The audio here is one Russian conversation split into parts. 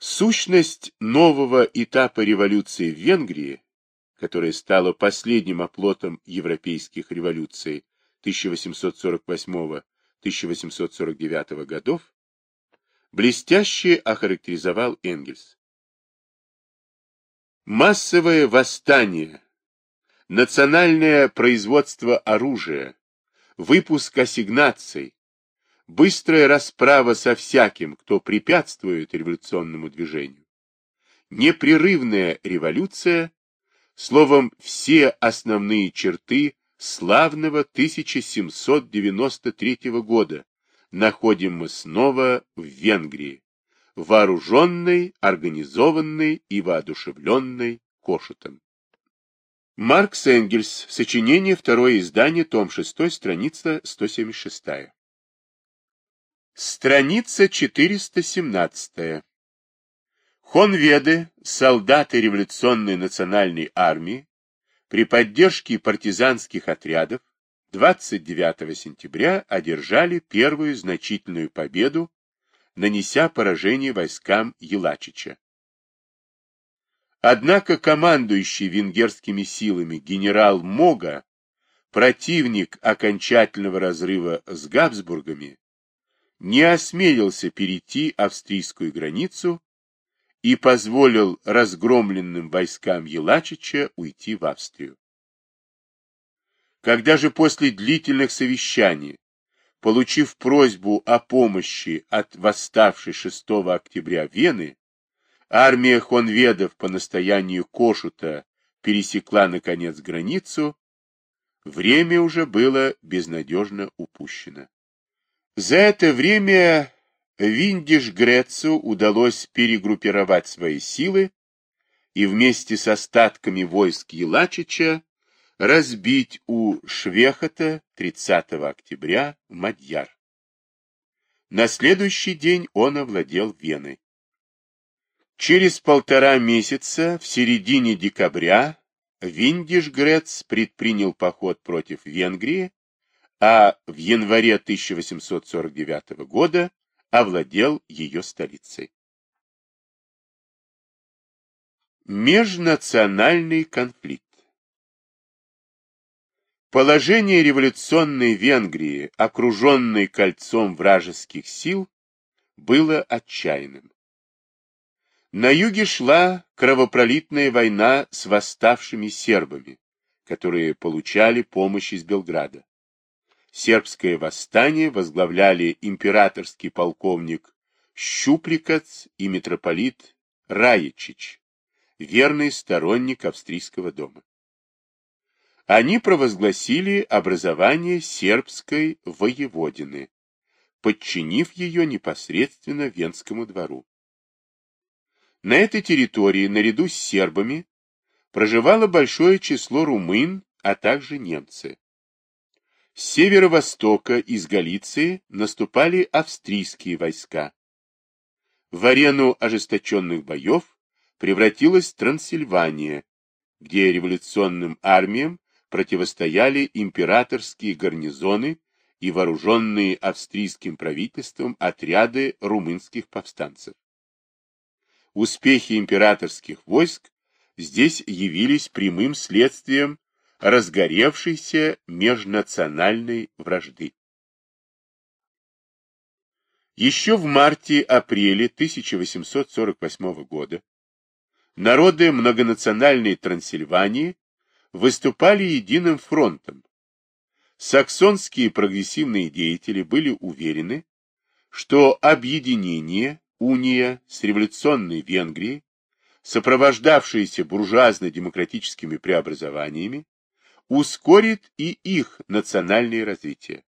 Сущность нового этапа революции в Венгрии, которая стала последним оплотом европейских революций 1848-1849 годов, блестяще охарактеризовал Энгельс. Массовое восстание, национальное производство оружия, выпуск ассигнаций, быстрая расправа со всяким, кто препятствует революционному движению, непрерывная революция, словом, все основные черты славного 1793 года находим мы снова в Венгрии, вооруженной, организованной и воодушевленной Кошутом. Маркс Энгельс. Сочинение. Второе издание. Том 6. Страница 176. Страница 417. Хонведы, солдаты революционной национальной армии, при поддержке партизанских отрядов 29 сентября одержали первую значительную победу, нанеся поражение войскам Елачича. Однако командующий венгерскими силами генерал Мога, противник окончательного разрыва с Габсбургами, не осмелился перейти австрийскую границу и позволил разгромленным войскам Елачича уйти в Австрию. Когда же после длительных совещаний, получив просьбу о помощи от восставшей 6 октября Вены, армия хонведов по настоянию Кошута пересекла, наконец, границу, время уже было безнадежно упущено. За это время Виндиш Грецу удалось перегруппировать свои силы и вместе с остатками войск Елачича разбить у Швехота 30 октября Мадьяр. На следующий день он овладел Веной. Через полтора месяца, в середине декабря, Виндиш Грец предпринял поход против Венгрии а в январе 1849 года овладел ее столицей. Межнациональный конфликт Положение революционной Венгрии, окруженной кольцом вражеских сил, было отчаянным. На юге шла кровопролитная война с восставшими сербами, которые получали помощь из Белграда сербское восстание возглавляли императорский полковник Щупликац и митрополит Раичич, верный сторонник австрийского дома. Они провозгласили образование сербской воеводины, подчинив ее непосредственно Венскому двору. На этой территории, наряду с сербами, проживало большое число румын, а также немцы. С северо-востока из Галиции наступали австрийские войска. В арену ожесточенных боев превратилась Трансильвания, где революционным армиям противостояли императорские гарнизоны и вооруженные австрийским правительством отряды румынских повстанцев. Успехи императорских войск здесь явились прямым следствием разгоревшейся межнациональной вражды. Еще в марте-апреле 1848 года народы многонациональной Трансильвании выступали единым фронтом. Саксонские прогрессивные деятели были уверены, что объединение, уния с революционной Венгрией, сопровождавшиеся буржуазно-демократическими преобразованиями, ускорит и их национальное развитие.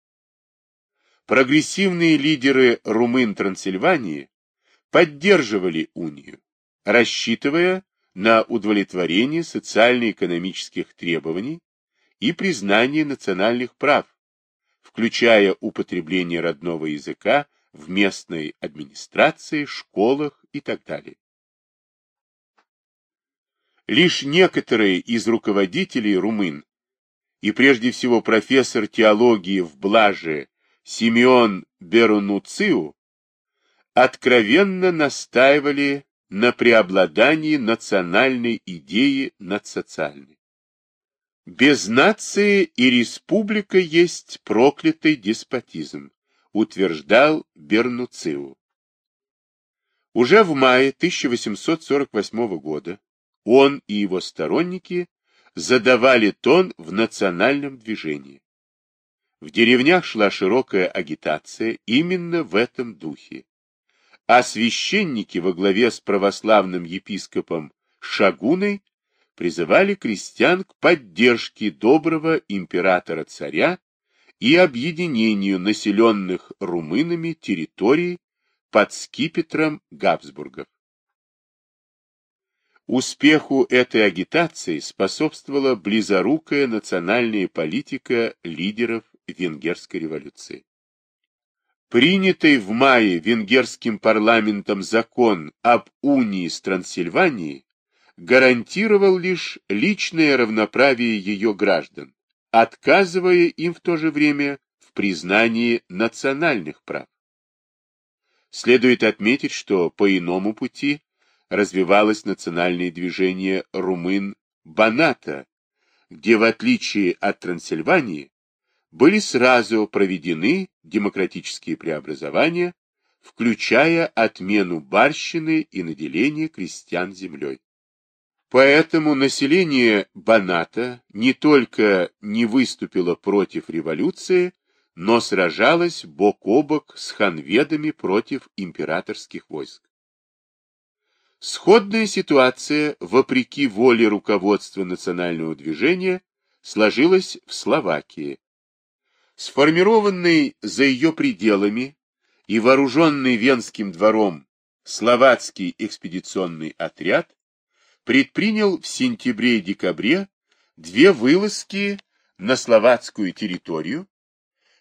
Прогрессивные лидеры румын Трансильвании поддерживали унию, рассчитывая на удовлетворение социально-экономических требований и признание национальных прав, включая употребление родного языка в местной администрации, школах и так далее. Лишь некоторые из руководителей румын и прежде всего профессор теологии в Блаже Симеон Берунуциу откровенно настаивали на преобладании национальной идеи над социальной. Без нации и республика есть проклятый деспотизм, утверждал Бернуциу. Уже в мае 1848 года он и его сторонники задавали тон в национальном движении. В деревнях шла широкая агитация именно в этом духе. А священники во главе с православным епископом Шагуной призывали крестьян к поддержке доброго императора-царя и объединению населенных румынами территорий под скипетром Габсбургов. Успеху этой агитации способствовала близорукая национальная политика лидеров венгерской революции. Принятый в мае венгерским парламентом закон об унии с Трансильванией гарантировал лишь личное равноправие ее граждан, отказывая им в то же время в признании национальных прав. Следует отметить, что по иному пути развивалось национальное движение румын Баната, где, в отличие от Трансильвании, были сразу проведены демократические преобразования, включая отмену барщины и наделение крестьян землей. Поэтому население Баната не только не выступило против революции, но сражалось бок о бок с ханведами против императорских войск. Сходная ситуация, вопреки воле руководства национального движения, сложилась в Словакии. Сформированный за ее пределами и вооруженный Венским двором словацкий экспедиционный отряд предпринял в сентябре и декабре две вылазки на словацкую территорию,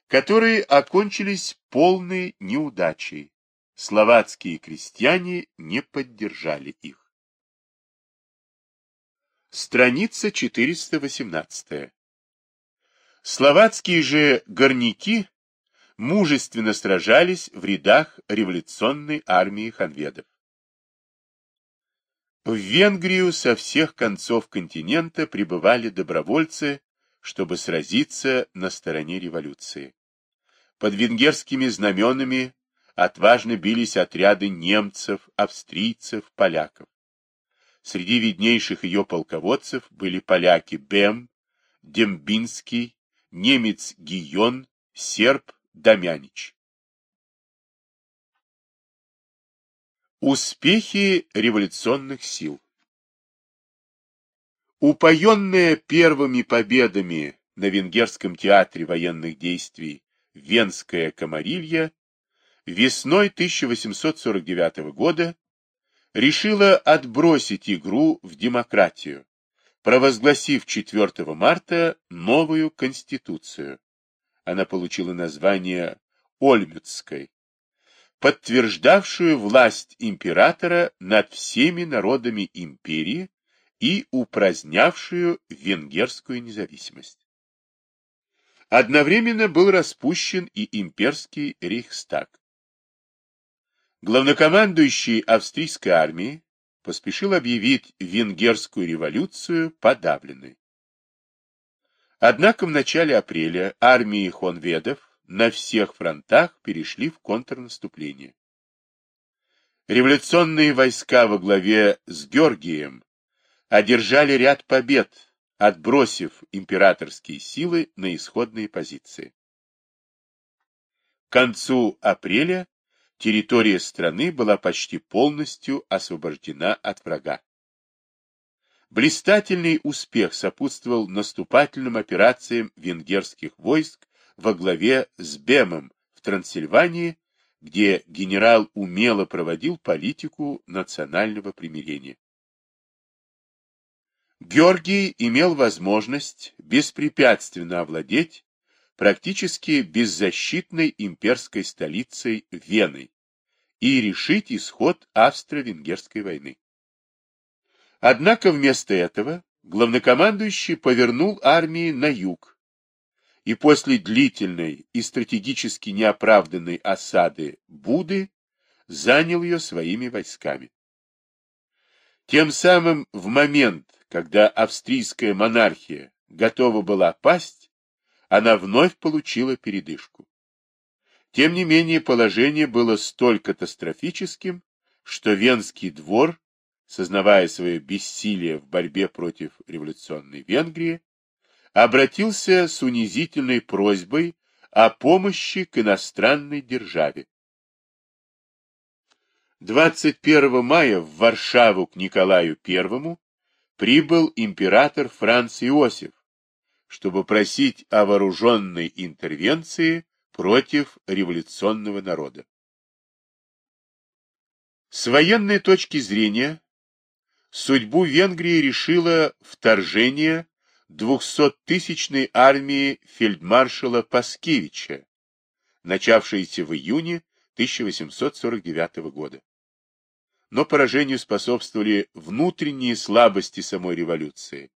которые окончились полной неудачей. Словацкие крестьяне не поддержали их. Страница 418. Словацкие же горняки мужественно сражались в рядах революционной армии ханведов. В Венгрию со всех концов континента прибывали добровольцы, чтобы сразиться на стороне революции. Под венгерскими знаменами отважно бились отряды немцев, австрийцев, поляков. Среди виднейших ее полководцев были поляки Бем, Дембинский, немец Гийон, серб Дамянич. Успехи революционных сил Упоенная первыми победами на Венгерском театре военных действий Венская комарилья весной 1849 года решила отбросить игру в демократию, провозгласив 4 марта новую конституцию. Она получила название Ольмюцкой подтверждавшую власть императора над всеми народами империи и упразднявшую венгерскую независимость. Одновременно был распущен и имперский рейхстаг. Главнокомандующий австрийской армии поспешил объявить венгерскую революцию подавленной. Однако в начале апреля армии хонведов на всех фронтах перешли в контрнаступление. Революционные войска во главе с Георгием одержали ряд побед, отбросив императорские силы на исходные позиции. К концу апреля территория страны была почти полностью освобождена от врага. Блистательный успех сопутствовал наступательным операциям венгерских войск во главе с Бемом в Трансильвании, где генерал умело проводил политику национального примирения. Георгий имел возможность беспрепятственно овладеть практически беззащитной имперской столицей Веной и решить исход Австро-Венгерской войны. Однако вместо этого главнокомандующий повернул армии на юг, и после длительной и стратегически неоправданной осады Буды занял ее своими войсками. Тем самым в момент, когда австрийская монархия готова была пасть, она вновь получила передышку. Тем не менее, положение было столь катастрофическим, что Венский двор, сознавая свое бессилие в борьбе против революционной Венгрии, обратился с унизительной просьбой о помощи к иностранной державе. 21 мая в Варшаву к Николаю I прибыл император Франц Иосиф, чтобы просить о вооруженной интервенции против революционного народа. С военной точки зрения судьбу Венгрии решило вторжение 200-тысячной армии фельдмаршала Паскевича, начавшееся в июне 1849 года. Но поражению способствовали внутренние слабости самой революции,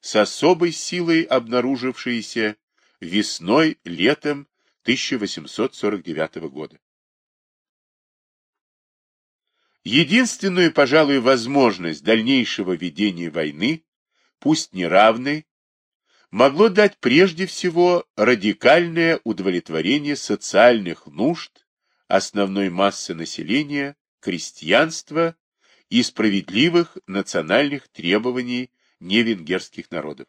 с особой силой обнаружившиеся весной-летом 1849 года. Единственную, пожалуй, возможность дальнейшего ведения войны, пусть неравной, могло дать прежде всего радикальное удовлетворение социальных нужд основной массы населения, крестьянства и справедливых национальных требований невенгерских народов.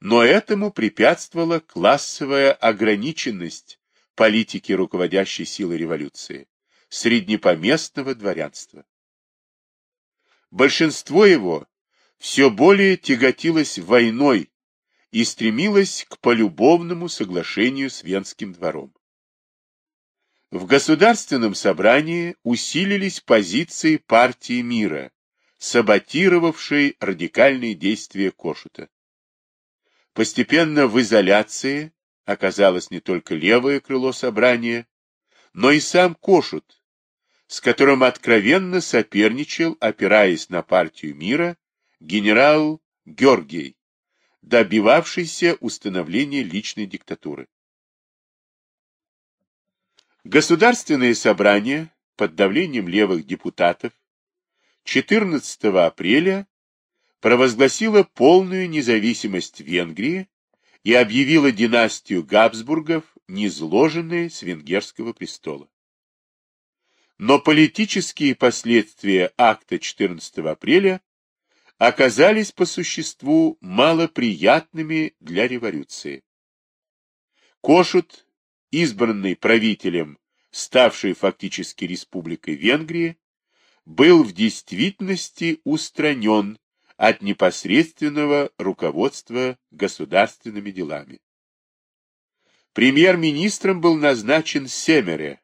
Но этому препятствовала классовая ограниченность политики руководящей силы революции, среднепоместного дворянства. Большинство его все более тяготилось войной и стремилось к полюбовному соглашению с Венским двором. В Государственном собрании усилились позиции партии мира, саботировавшей радикальные действия Кошута. Постепенно в изоляции оказалось не только левое крыло собрания, но и сам Кошут, с которым откровенно соперничал, опираясь на партию мира, генерал Георгий, добивавшийся установления личной диктатуры. Государственное собрание под давлением левых депутатов 14 апреля провозгласило полную независимость Венгрии и объявило династию Габсбургов низложенной с венгерского престола. Но политические последствия акта 14 апреля оказались по существу малоприятными для революции. Кошут, избранный правителем, ставший фактически республикой Венгрии, был в действительности устранен от непосредственного руководства государственными делами. Премьер-министром был назначен Семере.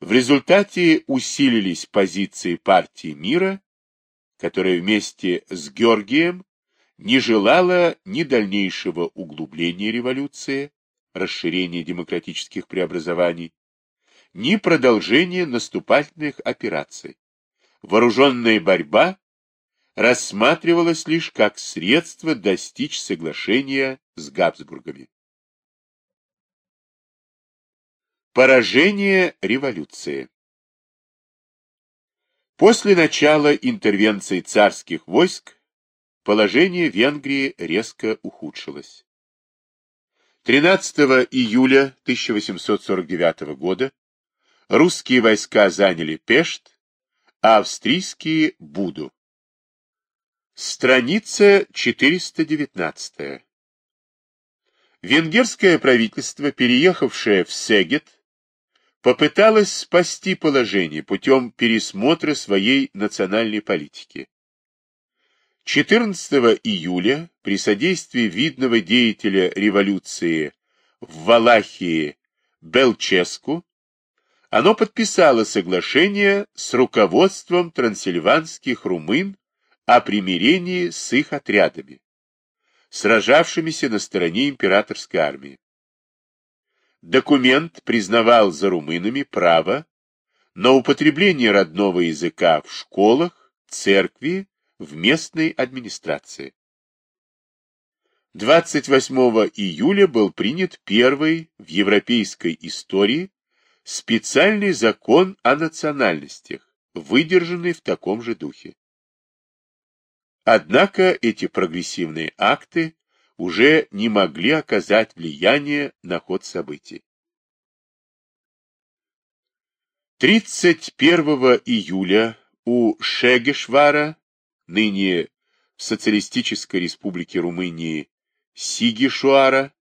В результате усилились позиции партии мира которая вместе с Георгием не желала ни дальнейшего углубления революции, расширения демократических преобразований, ни продолжения наступательных операций. Вооруженная борьба рассматривалась лишь как средство достичь соглашения с Габсбургами. Поражение революции После начала интервенции царских войск положение Венгрии резко ухудшилось. 13 июля 1849 года русские войска заняли Пешт, а австрийские – Буду. Страница 419. Венгерское правительство, переехавшее в Сегет, попыталась спасти положение путем пересмотра своей национальной политики. 14 июля при содействии видного деятеля революции в Валахии Белческу оно подписало соглашение с руководством трансильванских румын о примирении с их отрядами, сражавшимися на стороне императорской армии. Документ признавал за румынами право на употребление родного языка в школах, церкви, в местной администрации. 28 июля был принят первый в европейской истории специальный закон о национальностях, выдержаны в таком же духе. Однако эти прогрессивные акты уже не могли оказать влияние на ход событий. 31 июля у Шегешвара, ныне в Социалистической Республике Румынии Сигишуара,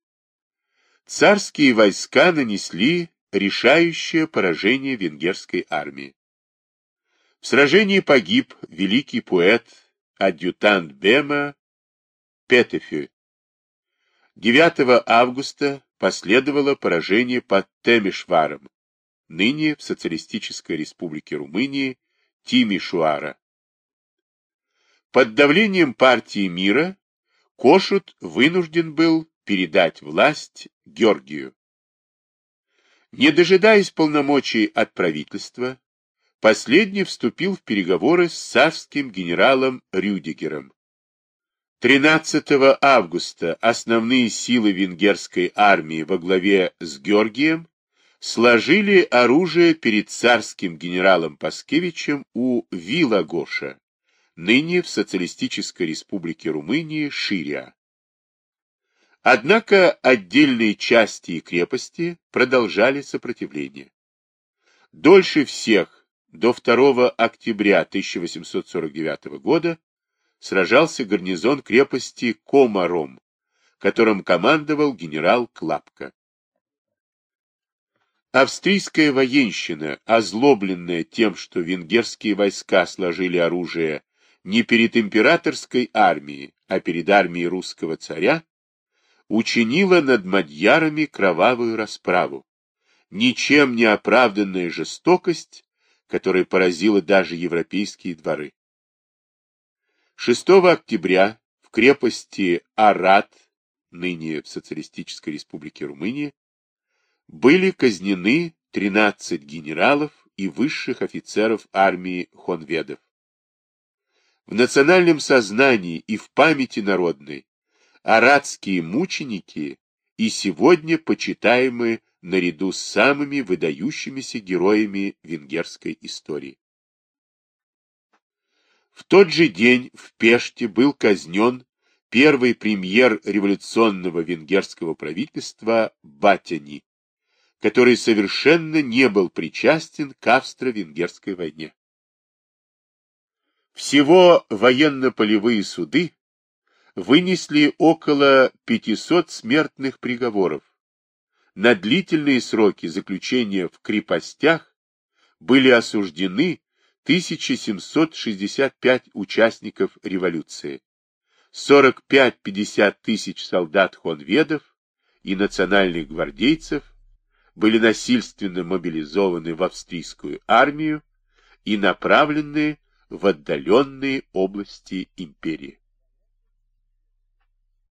царские войска нанесли решающее поражение венгерской армии. В сражении погиб великий поэт, адъютант Бема Петефю. 9 августа последовало поражение под Темишваром, ныне в Социалистической Республике Румынии Тимишуара. Под давлением партии мира Кошут вынужден был передать власть Георгию. Не дожидаясь полномочий от правительства, последний вступил в переговоры с царским генералом Рюдигером. 13 августа основные силы венгерской армии во главе с Георгием сложили оружие перед царским генералом Паскевичем у Вилагоша, ныне в Социалистической Республике Румынии Ширия. Однако отдельные части и крепости продолжали сопротивление. Дольше всех, до 2 октября 1849 года, сражался гарнизон крепости Комаром, которым командовал генерал Клапка. Австрийская военщина, озлобленная тем, что венгерские войска сложили оружие не перед императорской армией, а перед армией русского царя, учинила над мадьярами кровавую расправу, ничем не оправданная жестокость, которая поразила даже европейские дворы. 6 октября в крепости Арат, ныне в Социалистической Республике Румыния, были казнены 13 генералов и высших офицеров армии хонведов. В национальном сознании и в памяти народной арадские мученики и сегодня почитаемы наряду с самыми выдающимися героями венгерской истории. В тот же день в Пеште был казнен первый премьер революционного венгерского правительства Батяни, который совершенно не был причастен к австро-венгерской войне. Всего военно-полевые суды вынесли около 500 смертных приговоров. На длительные сроки заключения в крепостях были осуждены 1765 участников революции, 45-50 тысяч солдат-хонведов и национальных гвардейцев были насильственно мобилизованы в австрийскую армию и направлены в отдаленные области империи.